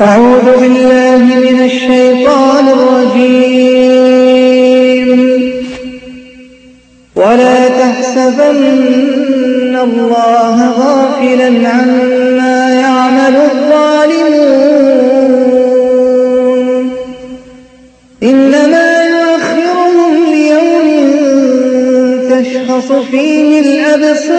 أعوذ بالله من الشيطان الرجيم. ولا تحسبن الله غافلا عما يعمل الظالمون. إنما يؤخرهم ليوم تشخص فيه الأبصار.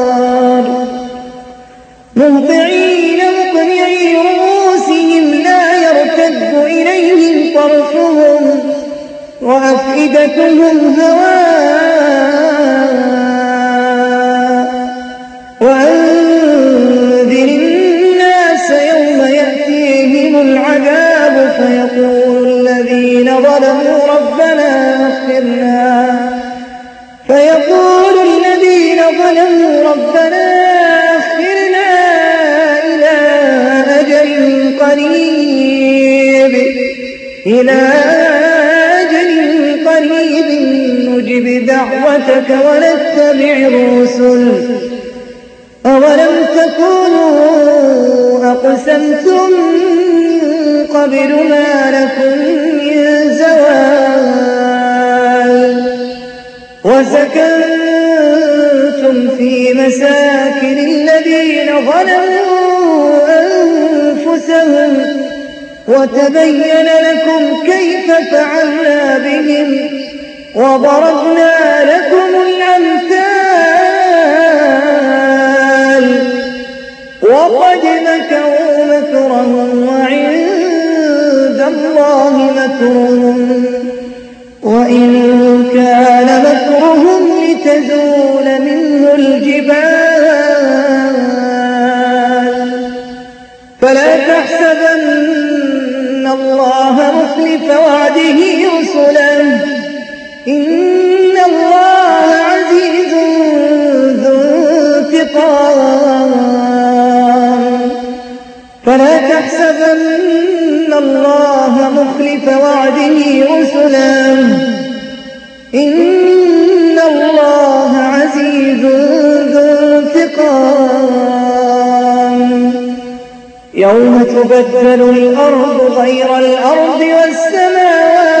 وأفئدتهم هواء وأنذر الناس يوم يأتيهم العذاب فيقول الذين ظلموا ربنا أخرنا فيقول الذين ظلموا ربنا أخرنا إلى أجل قريب. إلى دعوتك ونتبع الرسل. أولم تكونوا أقسمتم قبل ما لكم من زوال وسكنتم في مساكن الذين ظلموا أنفسهم وتبين لكم كيف فعلنا بهم وضربنا لكم الأمثال. وقد مكروا مكرهم وعند الله مكرهم. وإن كان مكرهم لتزول منه الجبال. فلا تحسبن الله مخلف وعده فلا تحسبن الله مخلف وعده رسله إن الله عزيز ذو انتقام. يوم تبدل الأرض غير الأرض والسماوات